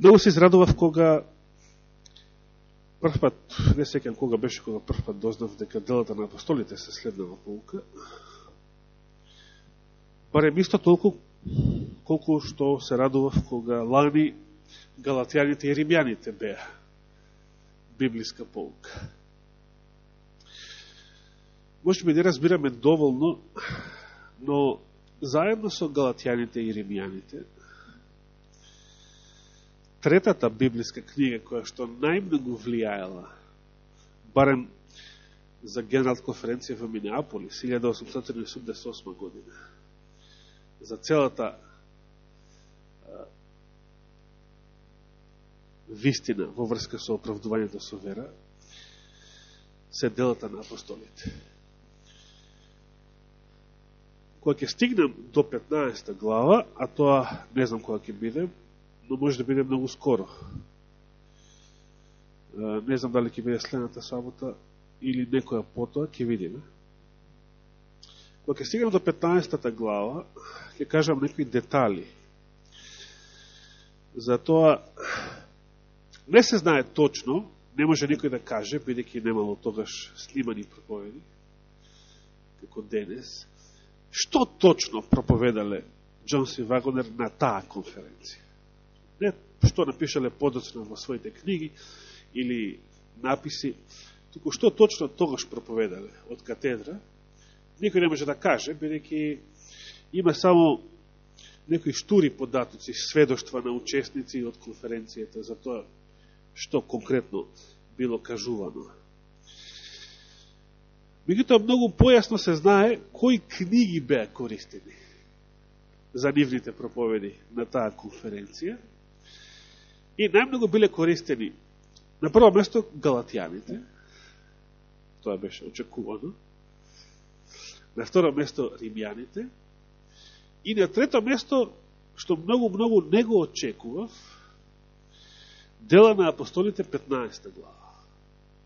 Много се израдував кога прв пат, не секам кога беше кога прв пат дознав дека делата на апостолите се следнава полука. Барем исто толку колку што се радував кога лани галатјаните и римјаните беа библиска полука. Може би не разбираме доволно, но заедно со галатјаните и римјаните, третата библиска книга која што најмногу влијаела, барем за Генерална конференција во Минеаполис, 1888 година, за целата вистина во врска со оправдувањето со вера, се делата на апостолите. Кога ќе стигнем до 15 глава, а тоа не знам кога ќе бидем, но може да биде многу скоро. Не знам дали ќе биде следната сабота или некоја потоа, ќе видиме. Кога ќе стигнем до 15 глава, ќе кажам некои детали. За тоа не се знае точно, не може никој да каже, бидеќи немало тогаш снимани проповеди, како денес, што точно проповедале Джонс и Вагонер на таа конференција. Не што напишале подоцна во своите книги или написи, туку што точно тогаш проповедале од катедра, никој не може да каже, бидејќи има само некои штури податоци, сведоштва на учесници од конференцијата за тоа што конкретно било кажувано. Меѓутоа, многу појасно се знае кои книги беа користени за нивните проповеди на таа конференција. И најмногу биле користени на прво место галатјаните, тоа беше очекувано, на второ место римјаните, и на трето место, што многу-многу не го очекував, дела на апостолите 15 глава.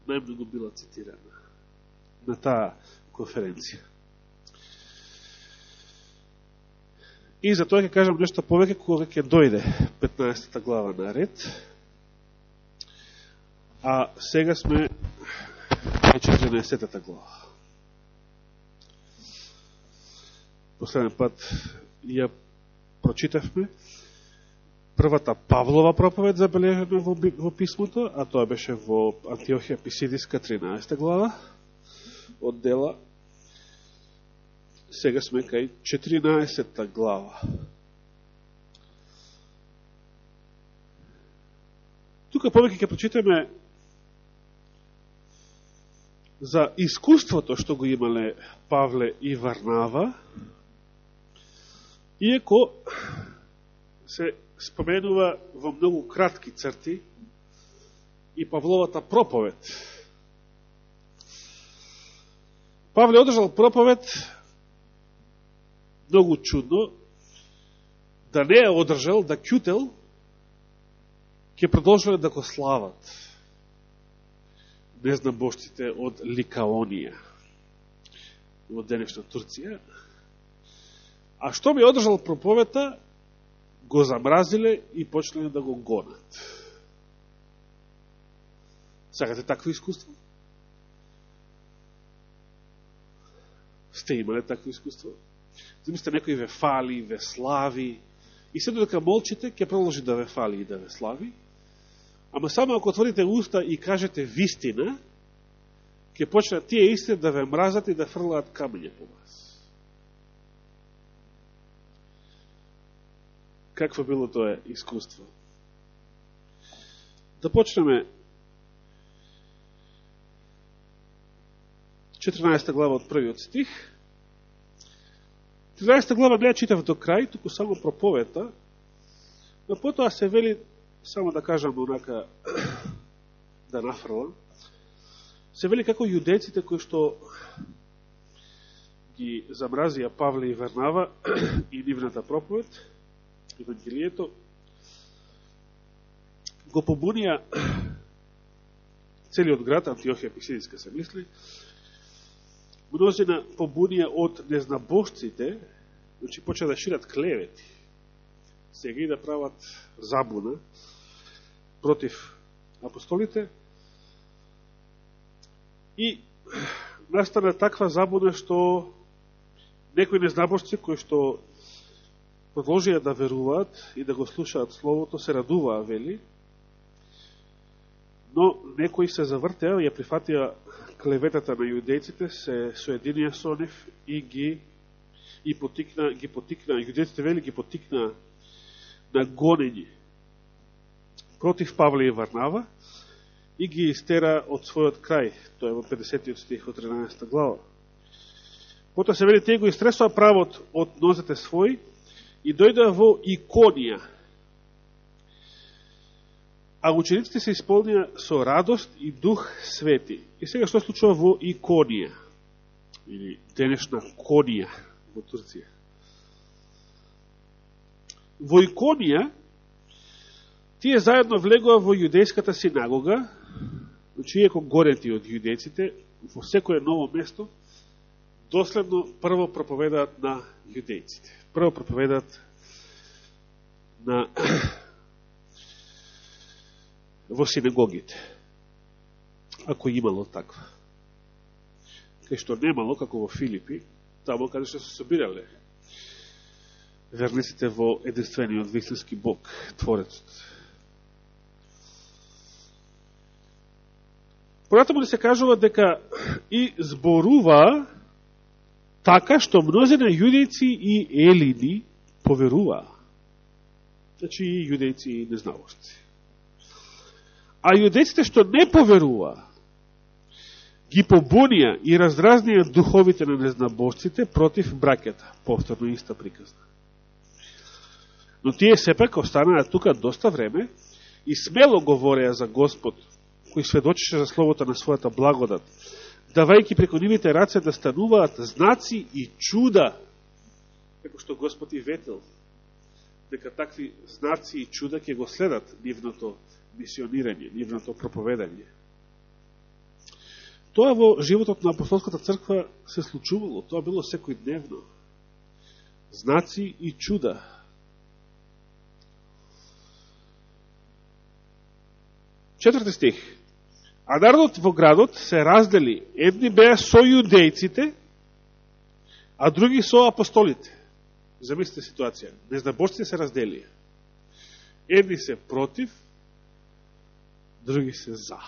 Најмногу била цитирана на таа конференција. И за тоа ќе кажам нешто повеќе кога ќе дојде 15 глава на ред. А сега сме на 14 глава. Последен пат ја прочитавме првата Павлова проповед забележена во, во писмото, а тоа беше во Антиохија Писидиска 13 глава од дела. Сега сме кај 14 глава. Тука повеќе ќе прочитаме за искуството што го имале Павле и Варнава, иеко се споменува во многу кратки црти и Павловата проповед Павле одржал проповед многу чудно, да не е одржал, да кјутел, ќе продолжале да го слават незнабошците од Ликаонија во денешна Турција. А што ми одржал проповета, го замразиле и почнале да го гонат. Сакате такво искуство? Сте имале такво искуство? Замислите, некој ве фали, ве слави, и се додека молчите, ќе продолжи да ве фали и да ве слави, ама само ако отворите уста и кажете вистина, ќе почнат тие исти да ве мразат и да фрлаат камење по вас. Какво било тоа искуство? Да почнеме 14 глава од првиот стих. 13 глава не ја читав до крај, туку само проповета, но потоа се вели, само да кажам онака, да нафрлам, се вели како јудеците кои што ги замразија Павле и Вернава и нивната проповед, Евангелието, го побунија целиот град, Антиохија Писидиска се мисли, множина побунија од незнабожците, значи почна да шират клевети, сега и да прават забуна, против апостолите. И настана таква забуна што некои незнабожци кои што продолжија да веруваат и да го слушаат Словото, се радуваа, вели, но некои се завртеа, ја прифатија клеветата на јудејците, се соединија со нив и ги и потикна, ги потикна, јудејците вели ги потикна на гонење против Павле и Варнава и ги истера од својот крај. Тоа е во 50 стих од 13 глава. Потоа се вели, тие го истресува правот од нозете своји и дојдоа во иконија. А учениците се исполнија со радост и дух свети. И сега што случува во иконија? Или денешна конија во Турција. Во иконија, тие заедно влегува во јудејската синагога, значи иеко горети од јудејците, во секое ново место, доследно прво проповедаат на јудејците. Прво проповедаат на во синагогите. Ако имало таква. Кај што немало, како во Филипи, тамо каде што се собирале верниците во единствениот вистински Бог, Творецот. Понатаму да се кажува дека и зборува така што мнозина јудејци и елини поверуваа. Значи и јудејци и незнавошци. А јудејците што не поверуваа, ги побунија и раздразнија духовите на незнабожците против бракета. Повторно иста приказна. Но тие сепак останаа тука доста време и смело говореа за Господ, кој сведочеше за словото на својата благодат, давајќи преко нивите раце да стануваат знаци и чуда, како што Господ и ветел дека такви знаци и чуда ќе го следат нивното мисионирање, нивното проповедање. Тоа во животот на апостолската црква се случувало, тоа било секој дневно. Знаци и чуда. Четврти стих. А народот во градот се раздели. Едни беа со јудејците, а други со апостолите. Замислите ситуација. Незнаборците се разделија. Едни се против, други се за.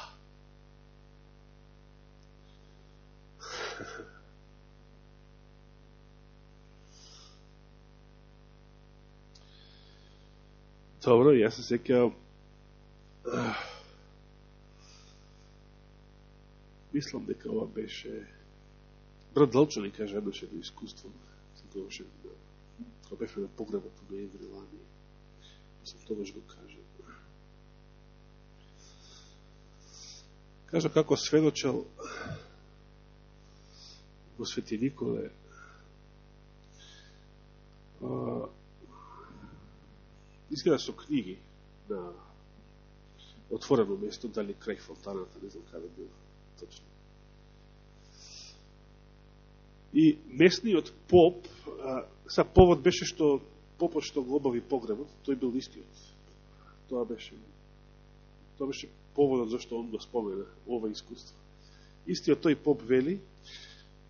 Добро, јас се секјам мислам дека ова беше брат Далчо ни каже еднаш едно искуство кога да, беше кога беше на погребот на Еври Лани Мислам тогаш да го каже кажа како сведочел во Свети Николе изгледа со книги на отворено место, дали крај фонтаната, не знам каде било точно. И местниот поп, а, са повод беше што попот што го обави погребот, тој бил истиот. Тоа беше тоа беше поводот зашто он го спомена ова искуство. Истиот тој поп вели,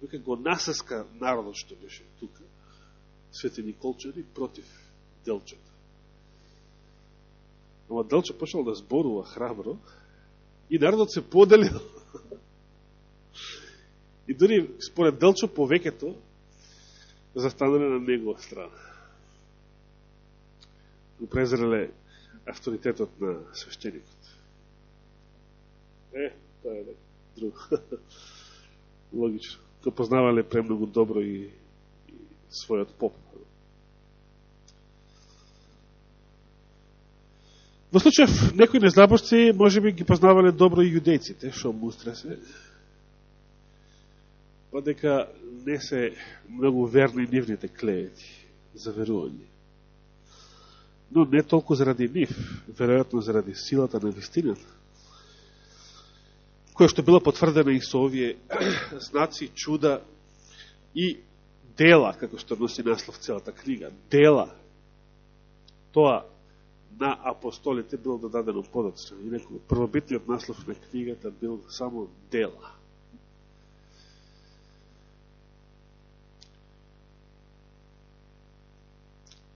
века го насаска народот што беше тука, Свети Николчани, против Делчата. Ама Делча почнал да зборува храбро и народот се поделил И дори според Делчо повеќето застанале на негова страна. Го презреле авторитетот на свещеникот. Е, тоа е друго. Логично. Го познавале премногу добро и, и својот поп. Во случајов, некои незаборци може би ги познавале добро и јудејците, што мустра се па дека не се многу верни нивните клевети за верување. Но не толку заради нив, веројатно заради силата на вистината, која што била потврдена и со овие знаци, чуда и дела, како што носи наслов целата книга, дела, тоа на апостолите бил додадено подоцна. Инако, првобитниот наслов на книгата бил само дела.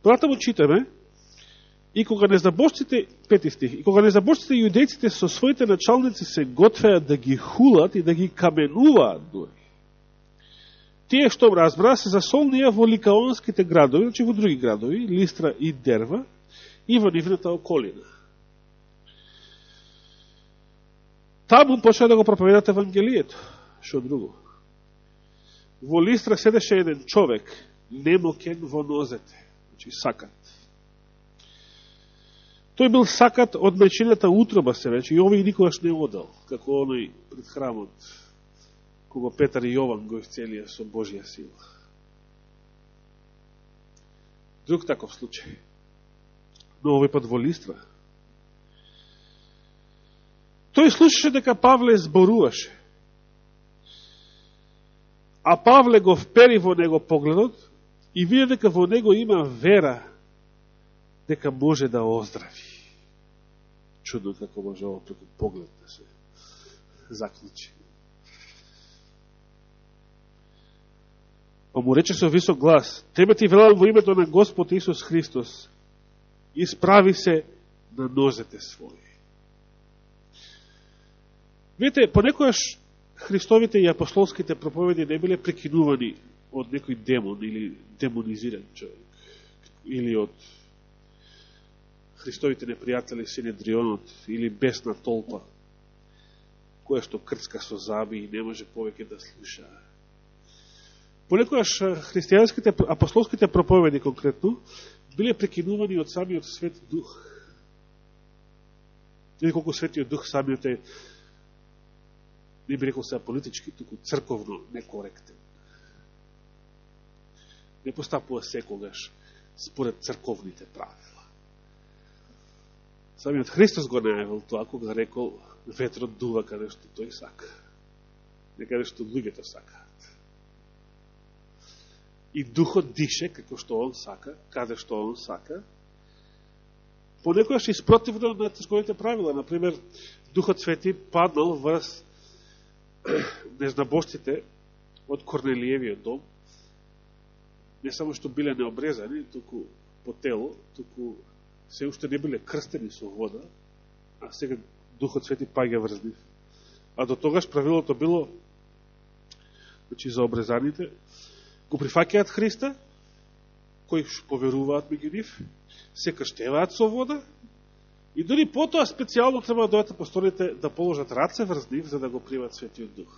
Понатаму читаме, и кога незабожците, пети стих, и кога незабожците јудејците со своите началници се готвеат да ги хулат и да ги каменуваат дури. Тие што разбра се засолнија во ликаонските градови, значи во други градови, Листра и Дерва, и во нивната околина. Таму почна да го проповедат Евангелието. Што друго? Во Листра седеше еден човек, немокен во нозете значи сакат. Тој бил сакат од мечената утроба се рече и овој никогаш не одел, како оној пред храмот, кога Петар и Јован го исцелија со Божија сила. Друг таков случај. Но овој пат во Листра. Тој слушаше дека Павле зборуваше. А Павле го впери во него погледот и виде дека во него има вера дека може да оздрави. Чудно како може ово преку поглед да се заклучи. Па му рече со висок глас, тебе ти велам во името на Господ Исус Христос, исправи се на нозете своји. Видите, понекојаш Христовите и апостолските проповеди не биле прекинувани од некој демон или демонизиран човек, или од Христовите непријатели Синедрионот, или бесна толпа, која што крцка со заби и не може повеќе да слуша. Понекојаш христијанските, апостолските проповеди конкретно, биле прекинувани од самиот свет дух. Или колку светиот дух самиот е, не би рекол сега политички, туку црковно некоректен не постапува секогаш според црковните правила. Самиот Христос го најавил тоа кога рекол ветрот дува каде што тој сака. Не каде што луѓето сакаат. И духот дише како што он сака, каде што он сака. Понекојаш испротивно на црковните правила. Например, Духот Свети паднал врз незнабоштите од Корнелиевиот дом, не само што биле необрезани, туку по тело, туку се уште не биле крстени со вода, а сега Духот Свети паѓа врз нив. А до тогаш правилото било, значи за обрезаните, го прифаќаат Христа, кои поверуваат меѓу нив, се крштеваат со вода, и дори потоа специјално треба да дојат апостолите да положат раце врз нив, за да го примат Светиот Дух.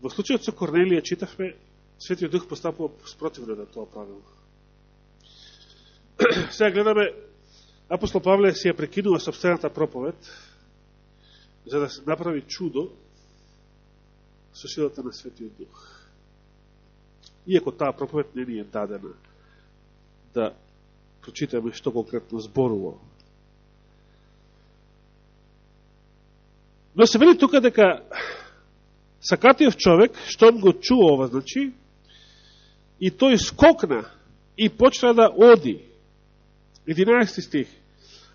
Во случајот со Корнелија читавме Светиот Дух постапува спротивно на тоа правило. Сега гледаме, апостол Павле си ја прекинува собствената проповед, за да се направи чудо со силата на Светиот Дух. Иако таа проповед не ни е дадена да прочитаме што конкретно зборува. Но се вели тука дека сакатиот човек, што го чува ова, значи, И тој скокна и почна да оди. 11 стих.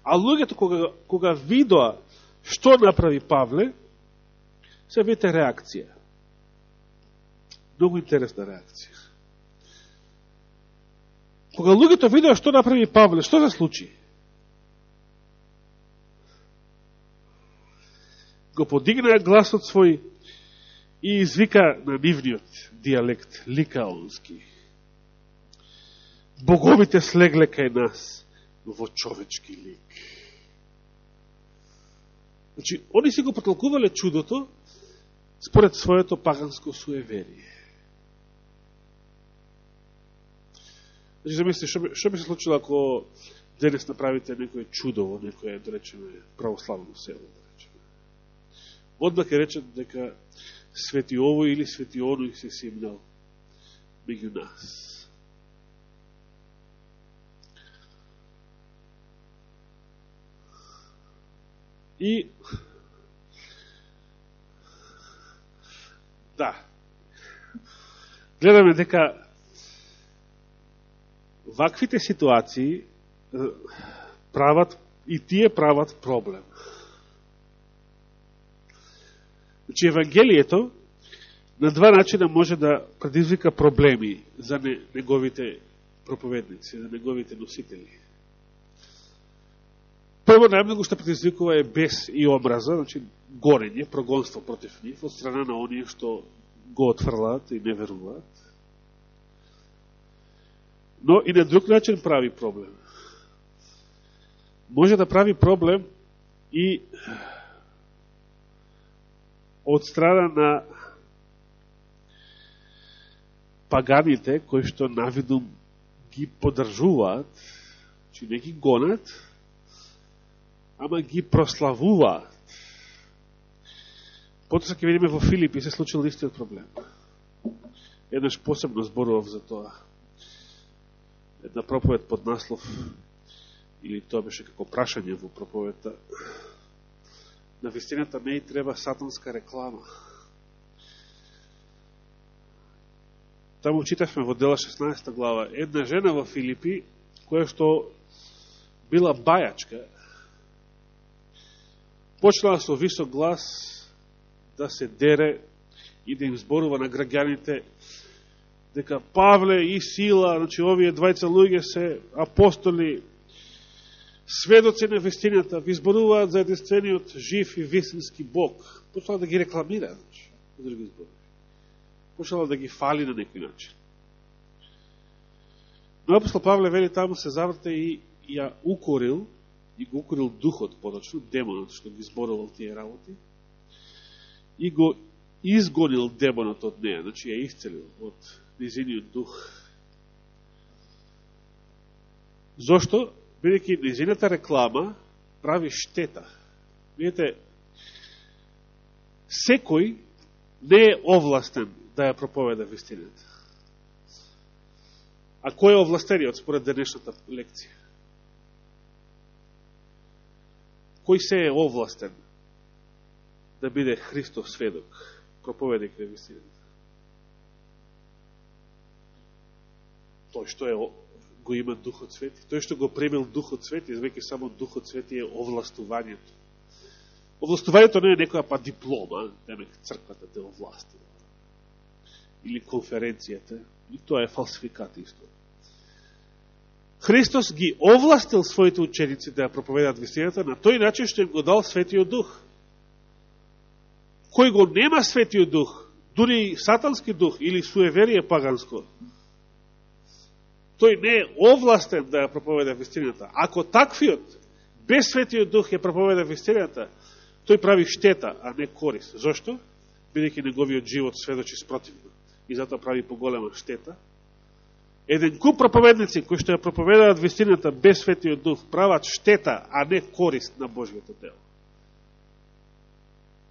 А луѓето кога, кога видоа што направи Павле, се видите реакција. Многу интересна реакција. Кога луѓето видоа што направи Павле, што се случи? Го подигнаа гласот свој и извика на нивниот диалект ликаонски боговите слегле кај нас во човечки лик. Значи, они си го потолкувале чудото според своето паганско суеверие. Значи, замисли, што, што би се случило ако денес направите некој чудо во некое, да речеме, православно село, да речеме. Одма е речат дека свети овој или свети оној се симнал меѓу нас. И да, гледаме дека ваквите ситуации прават и тие прават проблем. Значи, Евангелието на два начина може да предизвика проблеми за неговите проповедници, за неговите носители. Прво, најмногу што предизвикува е бес и образа, значи горење, прогонство против нив, од страна на оние што го отфрлаат и не веруваат. Но и на друг начин прави проблем. Може да прави проблем и од страна на паганите кои што навидум ги подржуваат, че значи не ги гонат, ама ги прославуваат. Потоа ќе видиме во Филипи се случил истиот проблем. Еднаш посебно зборував за тоа. Една проповед под наслов, или тоа беше како прашање во проповедта, на вистината не и треба сатанска реклама. Таму читавме во дела 16 глава, една жена во Филипи, која што била бајачка, почнала со висок глас да се дере и да им зборува на граѓаните дека Павле и Сила, значи овие двајца луѓе се апостоли, сведоци на вистината, ви зборуваат за единствениот жив и вистински Бог. Почнала да ги рекламира, значи, да други зборови. Почнала да ги фали на некој начин. Но апостол Павле вели таму се заврте и ја укорил, и го укорил духот подочно, демонот што ги зборувал тие работи, и го изгонил демонот од неја, значи ја исцелил од низиниот дух. Зошто? бидеќи низината реклама прави штета. Видете, секој не е овластен да ја проповеда вистината. А кој е овластениот според денешната лекција? Кој се е овластен да биде Христов сведок, проповедник на вистината? Тој што е го има Духот Свети. Тој што го премил Духот Свети, извеќе само Духот Свети е овластувањето. Овластувањето не е некоја па диплома, демек црквата те овластува. Или конференцијата, и тоа е фалсификат исто. Христос ги овластил своите ученици да ја проповедат вистината на тој начин што им го дал Светиот Дух. Кој го нема Светиот Дух, дури сатански дух или суеверие паганско, тој не е овластен да ја проповеда вистината. Ако таквиот, без светиот дух ја проповеда вистината, тој прави штета, а не корис. Зошто? Бидеќи неговиот живот сведочи спротивно. И затоа прави поголема штета. Еден куп проповедници кои што ја проповедаат вистината без светиот дух прават штета, а не корист на Божиото дело.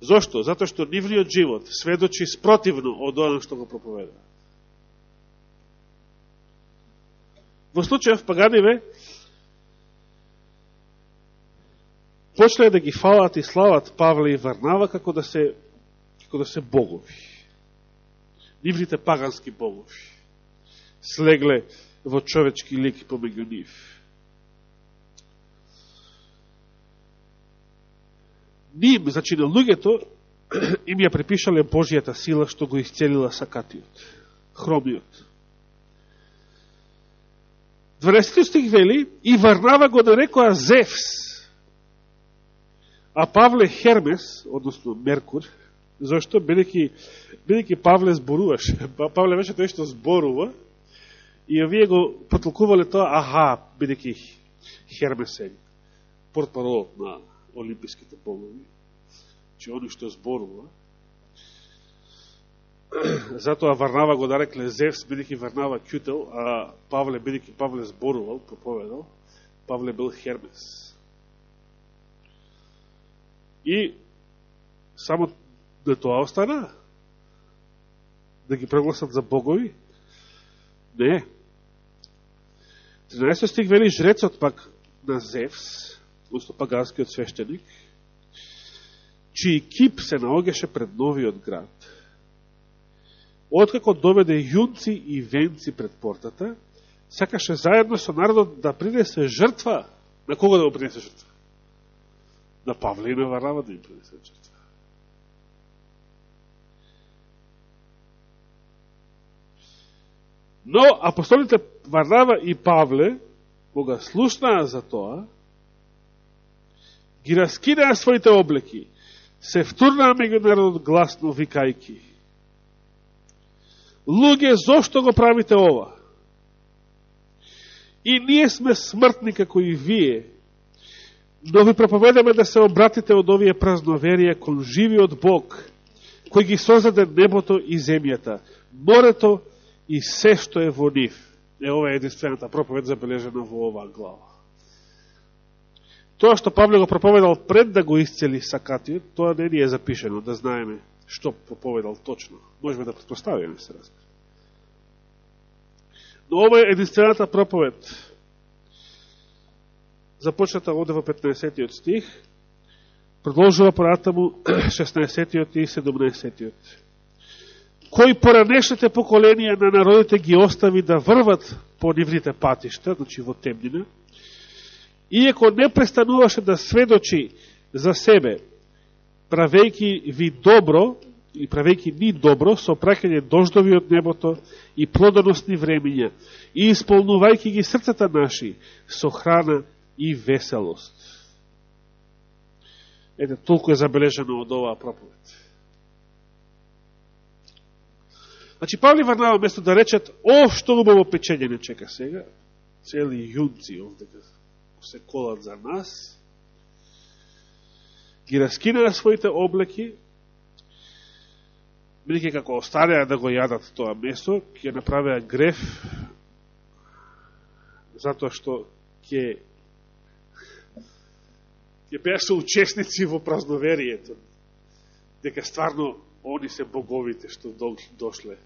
Зошто? Затоа што нивниот живот сведочи спротивно од оно што го проповедаат. Во случајов паганиве, почнаа да ги фалат и слават Павле и Варнава како да се, како да се богови. Нивните пагански богови. Слегле во човечки лик помеѓу нив. Ним, значи на луѓето, им ја препишале Божијата сила што го исцелила сакатиот, хромиот. 12 стих вели, и Варнава го да нарекоа Зевс, а Павле Хермес, односно Меркур, зашто бидеќи бидејќи Павле зборуваше, па Павле беше тој што зборува, и овие го потолкувале тоа, аха, бидејќи Хермесен, е портпарол на олимписките богови, че они што зборува, затоа Варнава го нарекле Зевс, бидеќи Варнава кютел, а Павле, бидеќи Павле зборувал, проповедал, Павле бил Хермес. И само да тоа остана? Да ги прегласат за богови? Не. 13 стих вели жрецот пак на Зевс, усто паганскиот свештеник, чиј кип се наогеше пред новиот град Откако доведе јунци и венци пред портата, сакаше заедно со народот да принесе жртва. На кого да го принесе жртва? На Павле и на да им принесе жртва. Но апостолите Варнава и Павле, кога слушнаа за тоа, ги раскинаа своите облеки, се втурнаа меѓу народот гласно викајки. Луѓе, зошто го правите ова? И ние сме смртни како и вие, но ви проповедаме да се обратите од овие празноверија кон живиот Бог, кој ги создаде небото и земјата, морето и се што е во нив. Е, ова е единствената проповед забележена во оваа глава. Тоа што Павле го проповедал пред да го исцели сакатиот, тоа не ни е запишено, да знаеме што проповедал точно. Можеме да предпоставиме се разбира. Но ова е единствената проповед. Започната оде во 15 стих, продолжува понатаму 16 и 17 кој поранешните поколенија на народите ги остави да врват по нивните патишта, значи во темнина, иеко не престануваше да сведочи за себе, правејки ви добро, и правејки ни добро, со пракање дождови од небото и плодоносни времења, и исполнувајки ги срцата наши со храна и веселост. Ете, толку е забележено од оваа проповед. Значи, Павли Варнава, место да речат, о, што убаво печење не чека сега, цели јунци овде се колат за нас, ги раскинаа своите облеки, бидеќи како остарија да го јадат тоа место, ќе направеа греф, затоа што ќе ќе беа учесници во празноверието, дека стварно они се боговите што дошле.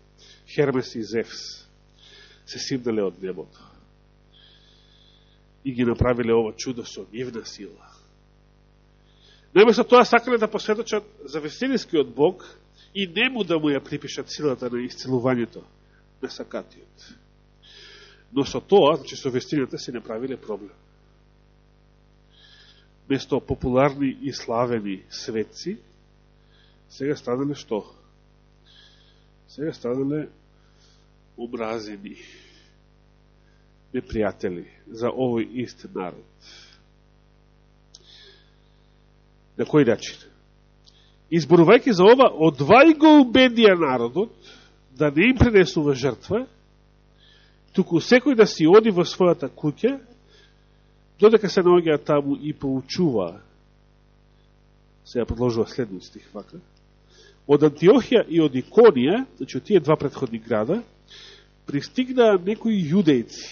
Хермес и Зевс се симнале од небото и ги направиле ова чудо со нивна сила. Неместо тоа сакале да посведочат за веселискиот Бог и нему да му ја припишат силата на исцелувањето на сакатиот. Но со тоа, значи со вестината, се направиле проблем. Место популарни и славени светци, сега станале што? Сега станале образени непријатели за овој ист народ. На кој начин? Изборувајќи за ова, одвај го убедија народот да не им пренесува жртва, туку секој да си оди во својата куќа, додека се наоѓа таму и поучува, сега продолжува следниот стих вака, Од Антиохија и од Иконија, значи од тие два предходни града, пристигнаа некои јудејци.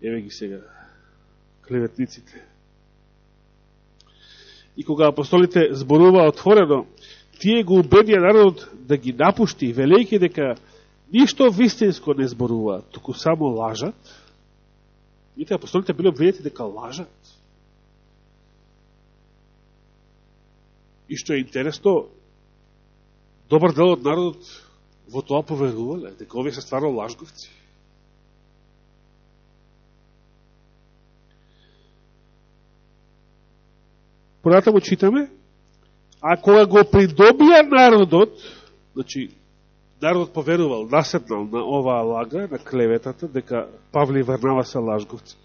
Еве ги сега, клеветниците. И кога апостолите зборуваа отворено, тие го убедија народот да ги напушти, велејќи дека ништо вистинско не зборува, туку само лажат. Ите апостолите биле обвинети дека лажат. И што е интересно, добар дел од народот во тоа поверувале, дека овие се стварно лажговци. Понатаму читаме, а кога го придобија народот, значи, народот поверувал, наседнал на оваа лага, на клеветата, дека Павли и Варнава се лажговци,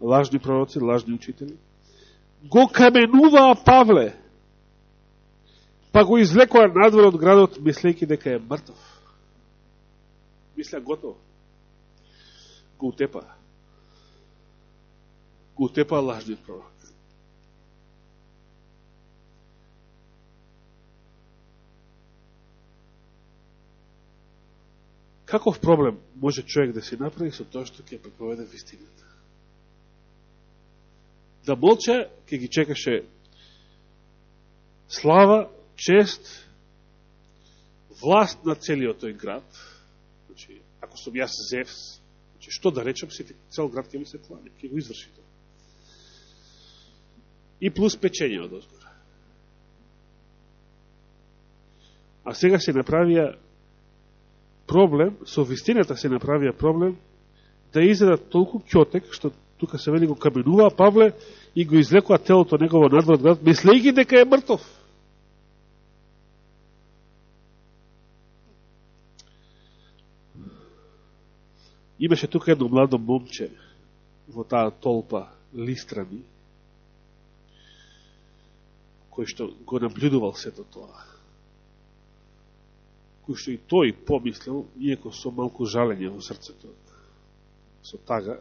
лажни пророци, лажни учители, го каменуваа Павле, Па го излекоа надвор од градот, мислејќи дека е мртов. Мисля готово. Го утепа. Го утепа лажниот пророк. Каков проблем може човек да си направи со тоа што ќе проповеда вистината? Да молча, ќе ги чекаше слава, чест, власт на целиот тој град, значи, ако сум јас Зевс, значи, што да речам, сите цел град ќе ми се клане, ќе го изврши тоа. И плюс печење од озгора. А сега се направија проблем, со вистината се направија проблем, да изедат толку кјотек, што тука се вели го каменува Павле и го излекува телото негово надвор град, мислејќи дека е мртов. Имаше тука едно младо момче во таа толпа листрани, кој што го наблюдувал сето тоа. Кој што и тој помислил, иеко со малку жалење во срцето, со тага,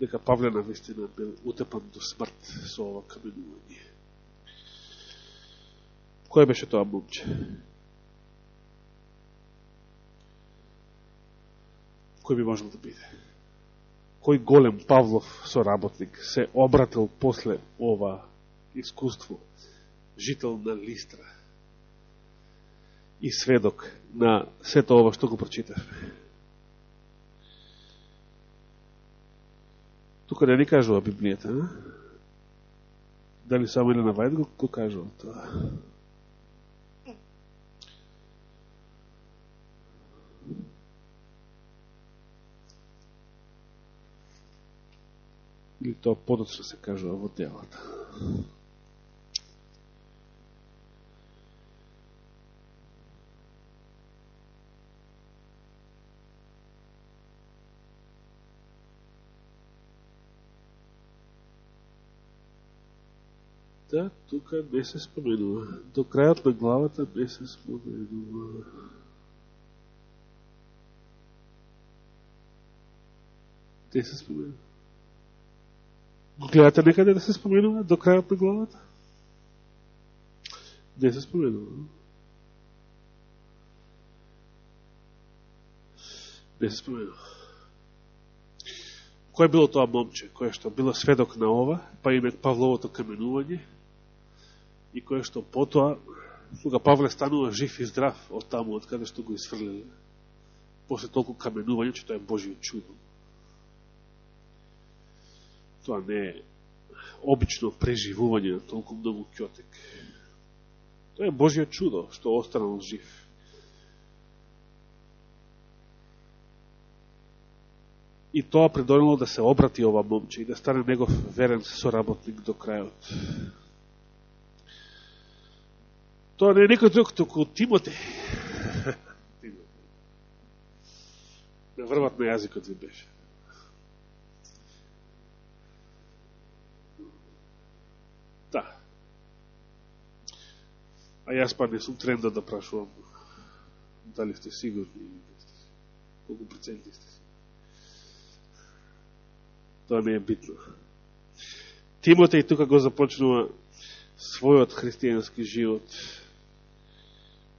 дека Павле на вистина бил утепан до смрт со ова каменување. Кој беше тоа момче? Кој би можел да биде? Кој голем Павлов соработник се обратил после ова искуство, жител на Листра и сведок на сето ова што го прочитавме. Тука не ни кажува Библијата, а? Дали само или Вајд го, го кажува тоа? Или тоа подоцна се кажува во делата. Да, тука не се споменува. До крајот на главата не се споменува. Не се споменува. Гледате некаде да се споменува до крајот на главата? Не се споменува. Не се споменува. Кој било тоа момче, кој што било сведок на ова, па име Павловото каменување, и кој што потоа, кога Павле станува жив и здрав од таму, од каде што го изфрлили, после толку каменување, че тоа е Божиот чудо тоа не е обично преживување на толку многу кјотек. Тоа е Божиот чудо, што останал жив. И тоа предонело да се обрати ова момче и да стане негов верен соработник до крајот. Тоа не е некој друг, току Тимоте. На врват на јазикот ви беше. А јас па не сум тренда да прашувам дали сте сигурни колку проценти сте. Тоа не е битно. Тимотеј тука го започнува својот христијански живот.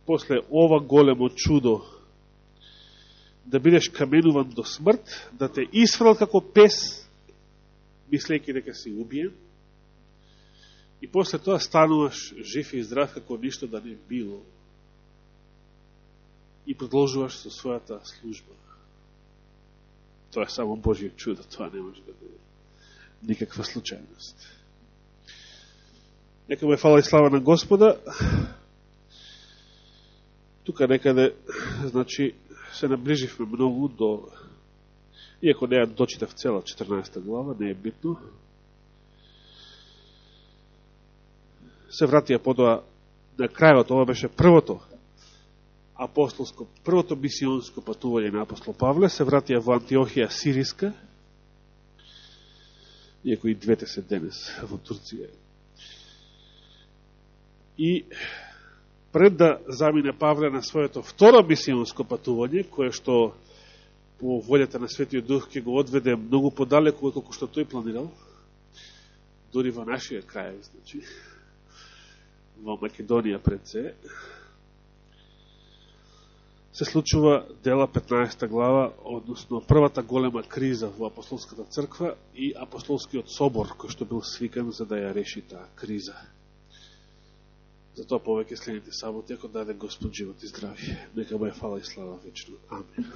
После ова големо чудо да бидеш каменуван до смрт, да те исфрал како пес, мислејќи дека си убиен, И после тоа стануваш жив и здрав како ништо да не било. И продолжуваш со својата служба. Тоа е само Божие чудо, тоа не може да биде никаква случајност. Нека ме фала и слава на Господа. Тука некаде, значи, се наближивме многу до, иако не ја дочитав цела 14 глава, не е битно, се вратија подоа на крајот, ова беше првото апостолско, првото мисионско патување на апостол Павле, се вратија во Антиохија Сириска, иако и двете се денес во Турција. И пред да замине Павле на своето второ мисионско патување, кое што по волјата на Светиот Дух ќе го одведе многу подалеку, колко што тој планирал, дори во нашиот крај, значи, во Македонија пред се, се случува дела 15 глава, односно првата голема криза во апостолската црква и апостолскиот собор, кој што бил свикан за да ја реши таа криза. Затоа повеќе следните саботи, ако даде Господ живот и здравје. Нека бе фала и слава вечно. Амин.